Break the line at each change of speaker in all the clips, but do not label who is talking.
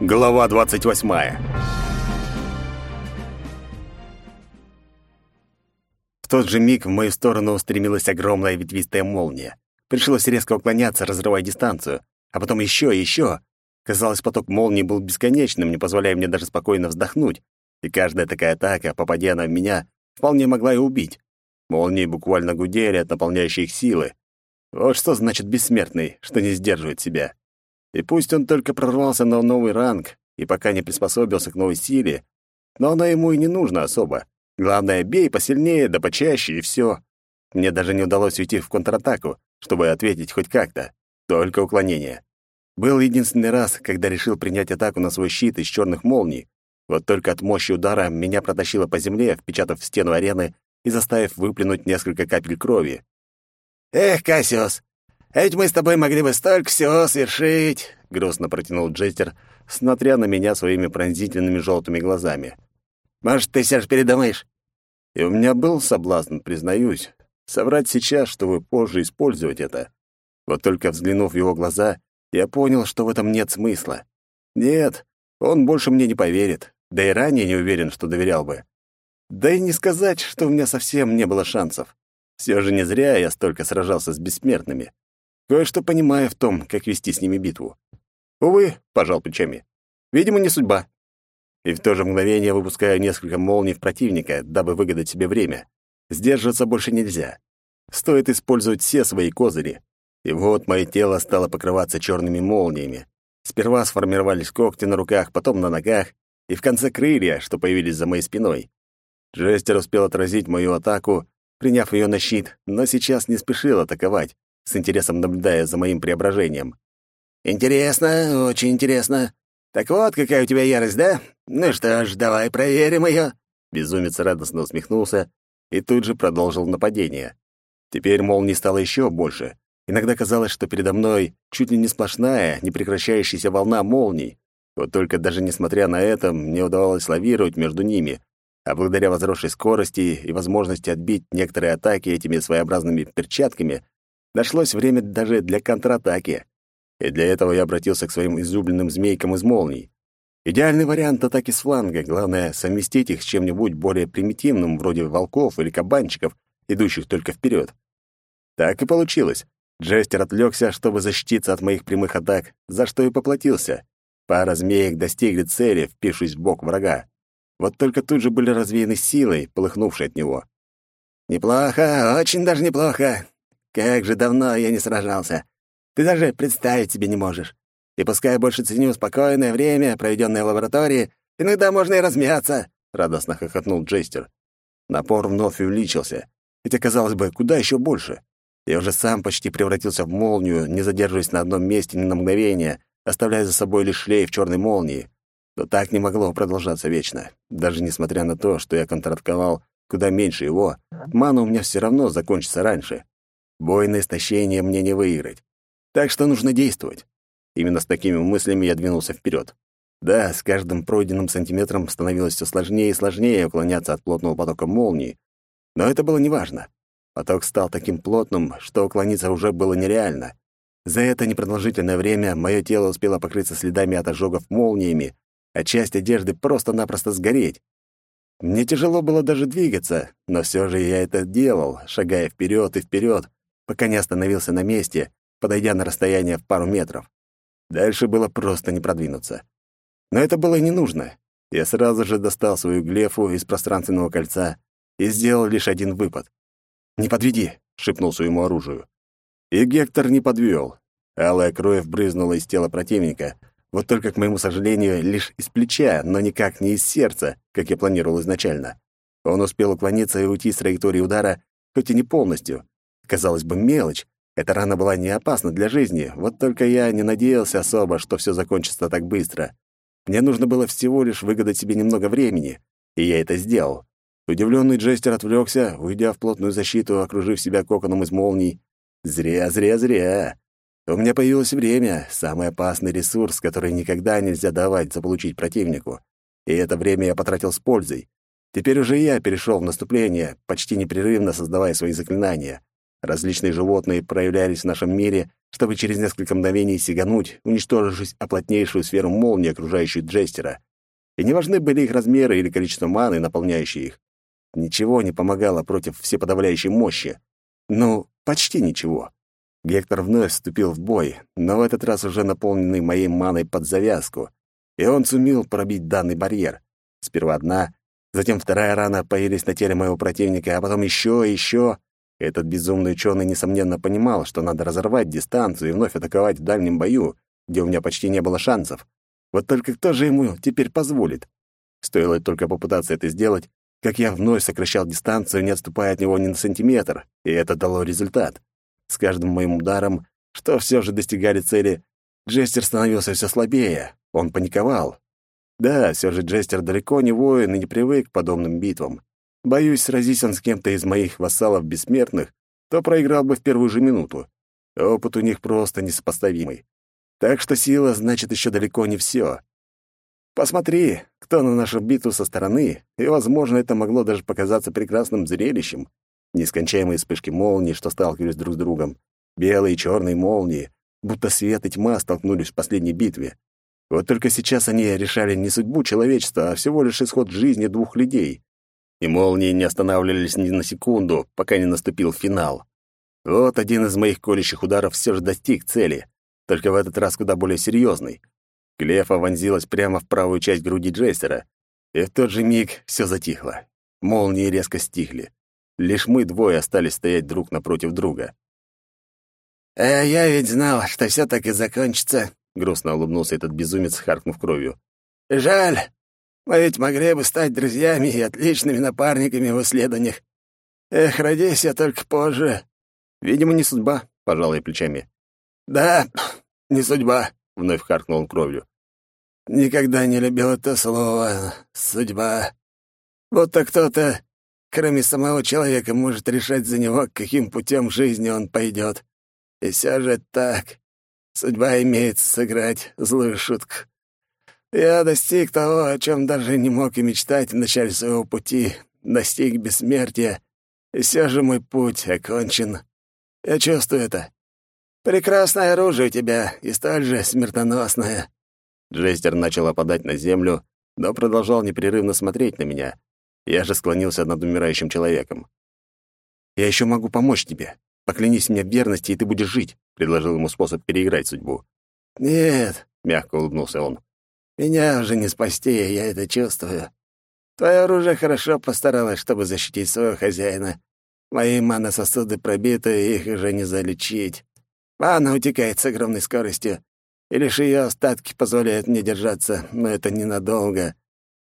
Глава 28. В тот же миг в мою сторону устремилась огромная ветвистая молния. Пришлось резко уклоняться, разрывая дистанцию, а потом еще и еще. Казалось, поток молнии был бесконечным, не позволяя мне даже спокойно вздохнуть, и каждая такая атака, попадя она в меня, вполне могла и убить. Молнии буквально гудели от наполняющей их силы. Вот что значит бессмертный, что не сдерживает себя. И пусть он только прорвался на новый ранг и пока не приспособился к новой силе, но она ему и не нужна особо. Главное, бей посильнее, да почаще, и все. Мне даже не удалось уйти в контратаку, чтобы ответить хоть как-то. Только уклонение. Был единственный раз, когда решил принять атаку на свой щит из черных молний. Вот только от мощи удара меня протащило по земле, впечатав в стену арены и заставив выплюнуть несколько капель крови.
«Эх, Кассиус, а ведь мы с тобой могли бы столько всего совершить!» — грустно протянул Джестер, смотря на меня своими пронзительными желтыми глазами. «Может, ты же передумаешь?»
И у меня был соблазн, признаюсь, соврать сейчас, чтобы позже использовать это. Вот только взглянув в его глаза, я понял, что в этом нет смысла. Нет, он больше мне не поверит, да и ранее не уверен, что доверял бы. Да и не сказать, что у меня совсем не было шансов. Все же не зря я столько сражался с бессмертными. Кое-что понимаю в том, как вести с ними битву. Увы, пожал плечами. Видимо, не судьба. И в то же мгновение выпускаю несколько молний в противника, дабы выгадать себе время. Сдерживаться больше нельзя. Стоит использовать все свои козыри. И вот мое тело стало покрываться черными молниями. Сперва сформировались когти на руках, потом на ногах, и в конце крылья, что появились за моей спиной. Джестер успел отразить мою атаку, приняв ее на щит, но сейчас не спешил атаковать, с интересом наблюдая за моим преображением.
«Интересно, очень интересно. Так вот, какая у тебя ярость, да? Ну что ж, давай проверим ее».
Безумец радостно усмехнулся и тут же продолжил нападение. Теперь молний стало еще больше. Иногда казалось, что передо мной чуть ли не сплошная, непрекращающаяся волна молний. Вот только даже несмотря на это, мне удавалось лавировать между ними, а благодаря возросшей скорости и возможности отбить некоторые атаки этими своеобразными перчатками, Нашлось время даже для контратаки. И для этого я обратился к своим изубленным змейкам из молний. Идеальный вариант атаки с фланга, главное — совместить их с чем-нибудь более примитивным, вроде волков или кабанчиков, идущих только вперед. Так и получилось. Джестер отвлекся, чтобы защититься от моих прямых атак, за что и поплатился. Пара змеек достигли цели, впившись в бок врага. Вот только тут же были развеяны силой, полыхнувшей от него.
«Неплохо, очень даже неплохо. Как же давно я не сражался. Ты даже представить себе не можешь. И пускай больше ценю спокойное время, проведенное в лаборатории, иногда можно и размяться», — радостно хохотнул Джейстер.
Напор вновь увеличился. Хотя, казалось бы, куда еще больше. Я уже сам почти превратился в молнию, не задерживаясь на одном месте ни на мгновение, оставляя за собой лишь шлейф черной молнии. Но так не могло продолжаться вечно. Даже несмотря на то, что я контратаковал куда меньше его, мана у меня все равно закончится раньше. Бой на истощение мне не выиграть. Так что нужно действовать. Именно с такими мыслями я двинулся вперед. Да, с каждым пройденным сантиметром становилось все сложнее и сложнее уклоняться от плотного потока молнии. Но это было неважно. Поток стал таким плотным, что уклониться уже было нереально. За это непродолжительное время мое тело успело покрыться следами от ожогов молниями, а часть одежды просто-напросто сгореть. Мне тяжело было даже двигаться, но все же я это делал, шагая вперед и вперед, пока не остановился на месте, подойдя на расстояние в пару метров. Дальше было просто не продвинуться. Но это было не нужно. Я сразу же достал свою глефу из пространственного кольца и сделал лишь один выпад. «Не подведи!» — шепнул своему оружию. И Гектор не подвел. Алая кровь брызнула из тела противника, вот только, к моему сожалению, лишь из плеча, но никак не из сердца, как я планировал изначально. Он успел уклониться и уйти с траектории удара, хоть и не полностью, Казалось бы, мелочь. Эта рана была не опасна для жизни, вот только я не надеялся особо, что все закончится так быстро. Мне нужно было всего лишь выгадать себе немного времени, и я это сделал. Удивленный Джестер отвлекся, уйдя в плотную защиту, окружив себя коконом из молний. Зря, зря, зря. У меня появилось время, самый опасный ресурс, который никогда нельзя давать заполучить противнику. И это время я потратил с пользой. Теперь уже я перешел в наступление, почти непрерывно создавая свои заклинания. Различные животные проявлялись в нашем мире, чтобы через несколько мгновений сигануть, уничтожившись о плотнейшую сферу молнии, окружающую Джестера. И не важны были их размеры или количество маны, наполняющей их. Ничего не помогало против всеподавляющей мощи. Ну, почти ничего. Гектор вновь вступил в бой, но в этот раз уже наполненный моей маной под завязку, и он сумел пробить данный барьер. Сперва одна, затем вторая рана появились на теле моего противника, а потом еще и еще. Этот безумный ученый, несомненно, понимал, что надо разорвать дистанцию и вновь атаковать в дальнем бою, где у меня почти не было шансов. Вот только кто же ему теперь позволит? Стоило только попытаться это сделать, как я вновь сокращал дистанцию, не отступая от него ни на сантиметр, и это дало результат. С каждым моим ударом, что все же достигали цели, Джестер становился все слабее, он паниковал. Да, все же Джестер далеко не воин и не привык к подобным битвам. Боюсь, сразись он с кем-то из моих вассалов бессмертных, то проиграл бы в первую же минуту. Опыт у них просто несопоставимый. Так что сила значит еще далеко не все. Посмотри, кто на нашу битву со стороны, и, возможно, это могло даже показаться прекрасным зрелищем. Нескончаемые вспышки молний, что сталкивались друг с другом, белые и черные молнии, будто свет и тьма столкнулись в последней битве. Вот только сейчас они решали не судьбу человечества, а всего лишь исход жизни двух людей и молнии не останавливались ни на секунду, пока не наступил финал. Вот один из моих колющих ударов все же достиг цели, только в этот раз куда более серьезный. Клефа вонзилась прямо в правую часть груди Джейстера, и в тот же миг все затихло. Молнии резко стихли. Лишь мы двое остались стоять друг напротив друга.
«Э, я ведь знал, что все так и закончится», —
грустно улыбнулся этот безумец, харкнув кровью.
«Жаль, мы ведь могли бы стать друзьями и отличными напарниками в исследованиях. Эх, родись я только позже.
Видимо, не судьба, пожал я плечами.
Да, не судьба,
вновь харкнул он кровью.
Никогда не любил это слово «судьба». Будто кто-то, кроме самого человека, может решать за него, каким путем жизни он пойдет. И все же так. Судьба имеет сыграть злую шутку. Я достиг того, о чем даже не мог и мечтать в начале своего пути, достиг бессмертия, и все же мой путь окончен. Я чувствую это. Прекрасное оружие у тебя и столь же смертоносное».
Джестер начал опадать на землю, но продолжал непрерывно смотреть на меня. Я же склонился над умирающим человеком. «Я еще могу помочь тебе. Поклянись мне в верности, и ты будешь жить», — предложил ему способ переиграть судьбу.
«Нет», —
мягко улыбнулся он.
Меня уже не спасти, я это чувствую. Твое оружие хорошо постаралось, чтобы защитить своего хозяина. Мои мана-сосуды пробиты, их уже не залечить. Мана утекает с огромной скоростью, и лишь ее остатки позволяют мне держаться, но это ненадолго.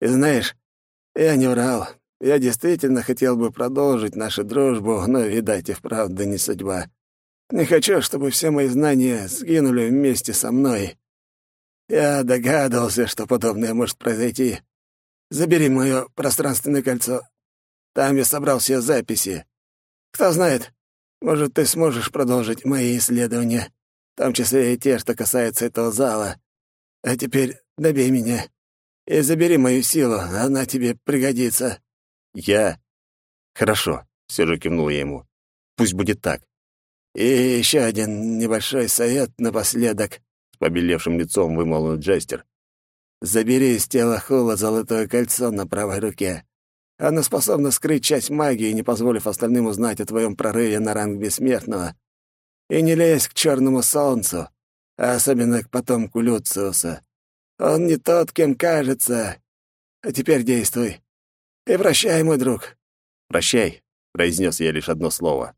И знаешь, я не врал. Я действительно хотел бы продолжить нашу дружбу, но, видать, и вправду не судьба. Не хочу, чтобы все мои знания сгинули вместе со мной. Я догадывался, что подобное может произойти. Забери мое пространственное кольцо. Там я собрал все записи. Кто знает, может, ты сможешь продолжить мои исследования, в том числе и те, что касаются этого зала. А теперь добей меня и забери мою силу, она тебе пригодится».
«Я...» «Хорошо», — все же кивнул я ему. «Пусть будет так».
«И еще один небольшой совет напоследок
побелевшим лицом вымолвил Джастер.
«Забери из тела Хула золотое кольцо на правой руке. Оно способно скрыть часть магии, не позволив остальным узнать о твоем прорыве на ранг бессмертного. И не лезь к черному солнцу, а особенно к потомку Люциуса. Он не тот, кем кажется. А теперь действуй. И прощай, мой друг».
«Прощай», — произнес я лишь одно слово.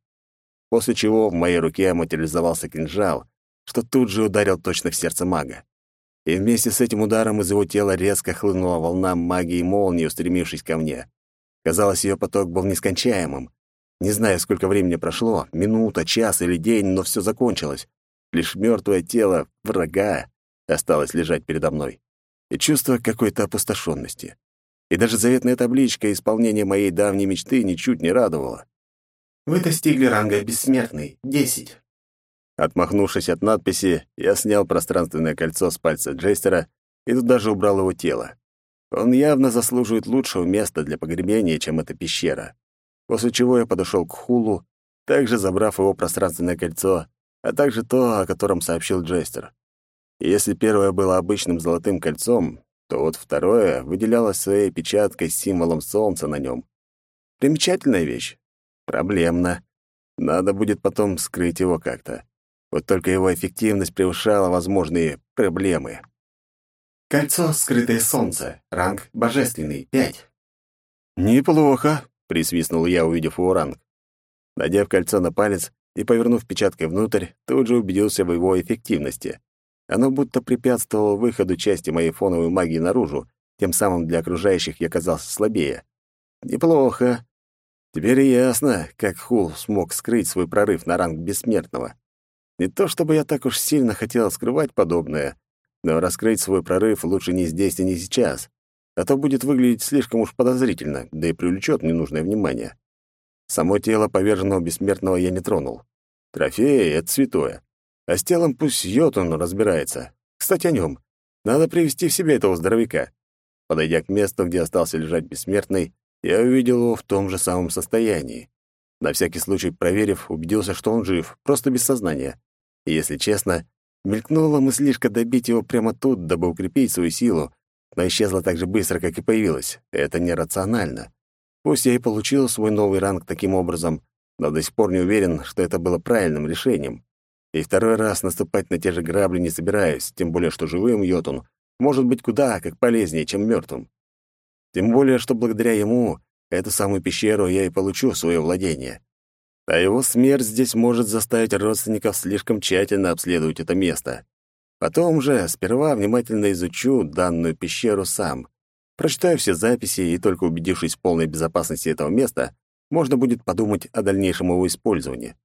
После чего в моей руке материализовался кинжал, что тут же ударил точно в сердце мага. И вместе с этим ударом из его тела резко хлынула волна магии молнии, устремившись ко мне. Казалось, ее поток был нескончаемым. Не знаю, сколько времени прошло, минута, час или день, но все закончилось. Лишь мертвое тело врага осталось лежать передо мной. И чувство какой-то опустошенности. И даже заветная табличка исполнения моей давней мечты ничуть не радовала.
«Вы достигли ранга «Бессмертный» — десять.
Отмахнувшись от надписи, я снял пространственное кольцо с пальца Джейстера и туда же убрал его тело. Он явно заслуживает лучшего места для погребения, чем эта пещера. После чего я подошел к Хулу также забрав его пространственное кольцо, а также то, о котором сообщил Джестер. И если первое было обычным золотым кольцом, то вот второе выделялось своей печаткой с символом солнца на нем. Примечательная вещь. Проблемно. Надо будет потом скрыть его как-то. Вот только его эффективность превышала возможные проблемы.
Кольцо «Скрытое солнце». Ранг «Божественный». 5.
«Неплохо», — присвистнул я, увидев его ранг. Надев кольцо на палец и повернув печаткой внутрь, тут же убедился в его эффективности. Оно будто препятствовало выходу части моей фоновой магии наружу, тем самым для окружающих я казался слабее. Неплохо. Теперь ясно, как Хул смог скрыть свой прорыв на ранг бессмертного. Не то чтобы я так уж сильно хотел скрывать подобное, но раскрыть свой прорыв лучше не здесь и не сейчас, а то будет выглядеть слишком уж подозрительно, да и привлечет ненужное внимание. Само тело поверженного бессмертного я не тронул. Трофеи — это святое. А с телом пусть Йотун разбирается. Кстати, о нем. Надо привести в себя этого здоровяка. Подойдя к месту, где остался лежать бессмертный, я увидел его в том же самом состоянии. На всякий случай проверив, убедился, что он жив, просто без сознания. И, если честно, мелькнула мыслишка добить его прямо тут, дабы укрепить свою силу, но исчезла так же быстро, как и появилась. Это нерационально. Пусть я и получил свой новый ранг таким образом, но до сих пор не уверен, что это было правильным решением. И второй раз наступать на те же грабли не собираюсь, тем более что живым Йотун может быть куда как полезнее, чем мертвым. Тем более, что благодаря ему эту самую пещеру я и получу свое владение. А его смерть здесь может заставить родственников слишком тщательно обследовать это место. Потом же сперва внимательно изучу данную пещеру сам. Прочитаю все записи, и только убедившись в полной безопасности этого места, можно будет подумать о дальнейшем его использовании.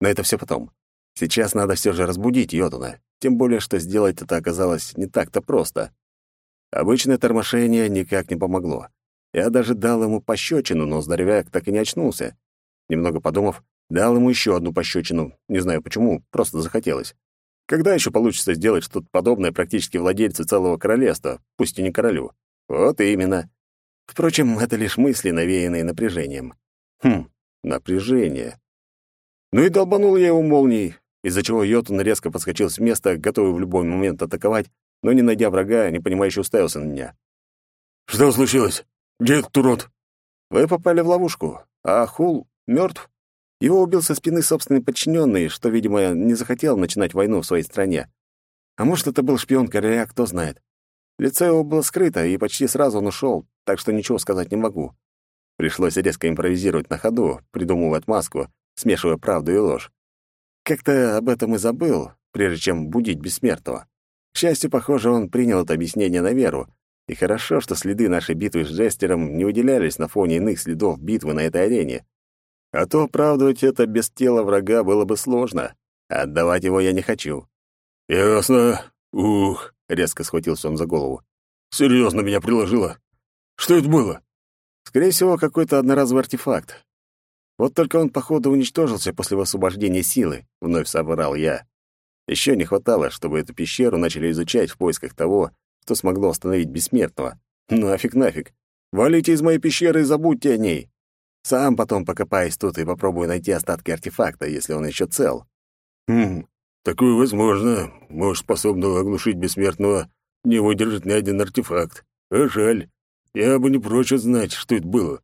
Но это все потом. Сейчас надо все же разбудить Йотуна, тем более, что сделать это оказалось не так-то просто. Обычное тормошение никак не помогло. Я даже дал ему пощечину, но здоровяк так и не очнулся. Немного подумав, дал ему еще одну пощечину. Не знаю почему, просто захотелось. Когда еще получится сделать что-то подобное практически владельцу целого королевства, пусть и не королю? Вот именно. Впрочем, это лишь мысли, навеянные напряжением. Хм, напряжение. Ну и долбанул я его молнией, из-за чего Йотун резко подскочил с места, готовый в любой момент атаковать, но, не найдя врага, непонимающе уставился на меня.
«Что случилось? Где этот урод?»
«Вы попали в ловушку, а Хул мертв. Его убил со спины собственный подчиненный, что, видимо, не захотел начинать войну в своей стране. А может, это был шпион короля, кто знает. Лицо его было скрыто, и почти сразу он ушел, так что ничего сказать не могу. Пришлось резко импровизировать на ходу, придумывая отмазку, смешивая правду и ложь. Как-то об этом и забыл, прежде чем будить бессмертного. К счастью, похоже, он принял это объяснение на веру, и хорошо, что следы нашей битвы с Жестером не выделялись на фоне иных следов битвы на этой арене. А то оправдывать это без тела врага было бы сложно, отдавать его я не хочу.
«Ясно. Ух!» — резко схватился он за голову. «Серьезно меня приложило. Что это было?»
«Скорее всего, какой-то одноразовый артефакт. Вот только он, походу, уничтожился после освобождения силы, вновь собрал я. Еще не хватало, чтобы эту пещеру начали изучать в поисках того, что смогло остановить бессмертного. Нафиг нафиг. Валите из моей пещеры и забудьте о ней. Сам потом покопаюсь тут и попробую найти остатки артефакта, если он еще цел.
Хм, такое возможно. Может, способного оглушить бессмертного не выдержит ни один артефакт. А жаль. Я бы не прочь знать, что это было.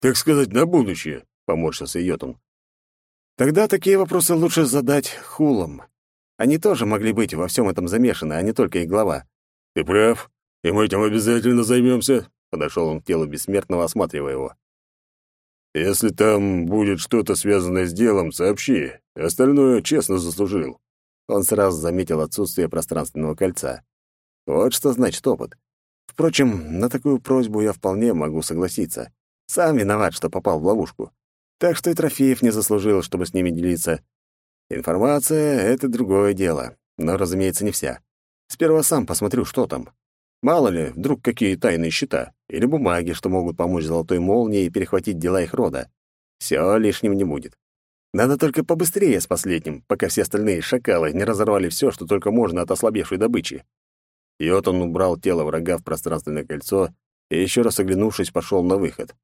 Так сказать, на будущее. — поморщился Йотун.
«Тогда такие вопросы лучше задать хулам. Они тоже могли быть во всем этом замешаны, а не только их глава».
«Ты прав, и мы этим обязательно займемся», — подошел он к телу бессмертного, осматривая его. «Если там будет что-то связанное с делом, сообщи. Остальное честно заслужил».
Он сразу заметил отсутствие пространственного кольца. Вот что значит опыт. Впрочем, на такую просьбу я вполне могу согласиться. Сам виноват, что попал в ловушку. Так что и трофеев не заслужил, чтобы с ними делиться. Информация — это другое дело, но, разумеется, не вся. Сперва сам посмотрю, что там. Мало ли, вдруг какие тайные счета или бумаги, что могут помочь Золотой Молнии перехватить дела их рода. Все лишним не будет. Надо только побыстрее с последним, пока все остальные шакалы не разорвали все, что только можно от ослабевшей добычи. И вот он убрал тело врага в пространственное кольцо и, еще раз оглянувшись, пошел на выход.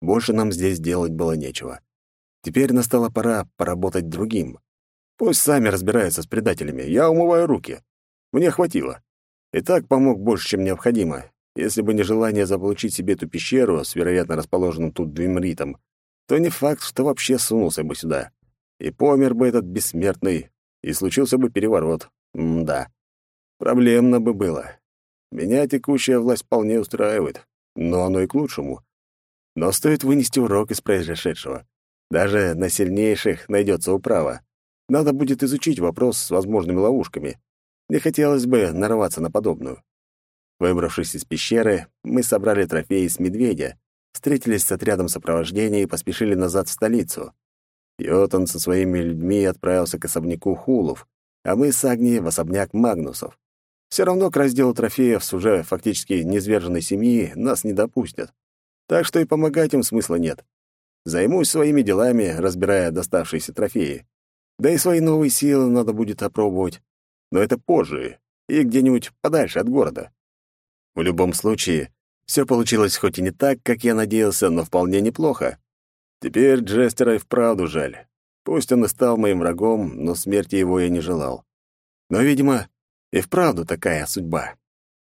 Больше нам здесь делать было нечего. Теперь настала пора поработать другим. Пусть сами разбираются с предателями, я умываю руки. Мне хватило. И так помог больше, чем необходимо. Если бы не желание заполучить себе эту пещеру с вероятно расположенным тут двимритом, то не факт, что вообще сунулся бы сюда. И помер бы этот бессмертный, и случился бы переворот. М-да. Проблемно бы было. Меня текущая власть вполне устраивает, но оно и к лучшему. Но стоит вынести урок из произошедшего. Даже на сильнейших найдется управа. Надо будет изучить вопрос с возможными ловушками. Не хотелось бы нарваться на подобную. Выбравшись из пещеры, мы собрали трофеи с медведя, встретились с отрядом сопровождения и поспешили назад в столицу. Йотан со своими людьми отправился к особняку Хулов, а мы с Агнией в особняк Магнусов. Все равно к разделу трофеев с уже фактически низверженной семьи нас не допустят. Так что и помогать им смысла нет. Займусь своими делами, разбирая доставшиеся трофеи. Да и свои новые силы надо будет опробовать. Но это позже и где-нибудь подальше от города. В любом случае, все получилось хоть и не так, как я надеялся, но вполне неплохо. Теперь Джестера и вправду жаль. Пусть он и стал моим врагом, но смерти его я не желал. Но, видимо, и вправду такая судьба.